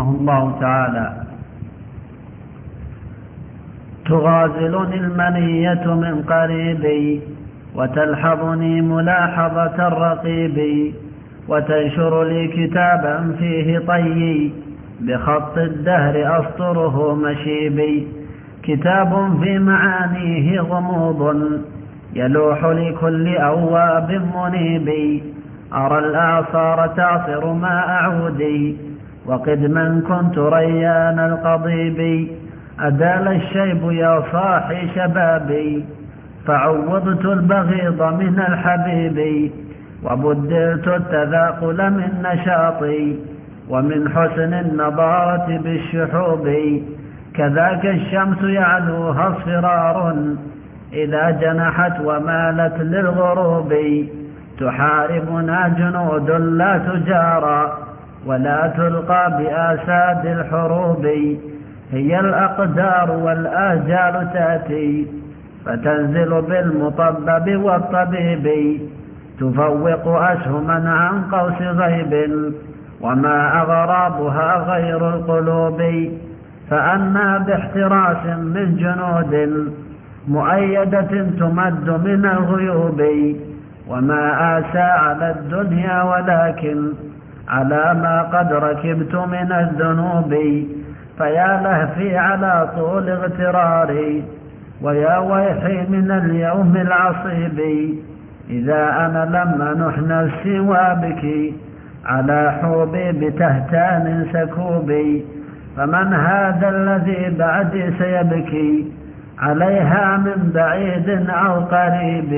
الله تعالى. تغازلني المنية من قريبي وتلحظني ملاحظة الرقيب وتنشر لي كتابا فيه طيي بخط الدهر أسطره مشيبي كتاب في معانيه غموض. يلوح لكل أواب منيب. أرى الأعصار تعصر ما أعودي وقدما كنت ريان القضيب أدال الشيب يا صاحي شبابي فعوضت البغيض من الحبيب وبدلت التذاقل من نشاطي ومن حسن النضارة بالشحوب. كذاك الشمس يعلوها اصفرار إذا جنحت ومالت للغروب. تحاربنا جنود لا تجارى ولا تلقى بآساد الحروب. هي الأقدار والآجال تأتي فتنزل بالمطبب والطبيب. تفوق أسهما عن قوس غيب وما أغرابها غير القلوب. فأنا باحتراس من جنود مؤيدة تمد من الغيوب. وما آسى على الدنيا ولكن على ما قد ركبت من الذنوب فيا لهفي على طول اغتراري ويا ويحي من اليوم العصيب إذا أنا لما نحن السوى بك على حوبي بتهتان سكوبي فمن هذا الذي بعدي سيبكي عليها من بعيد أو قريب.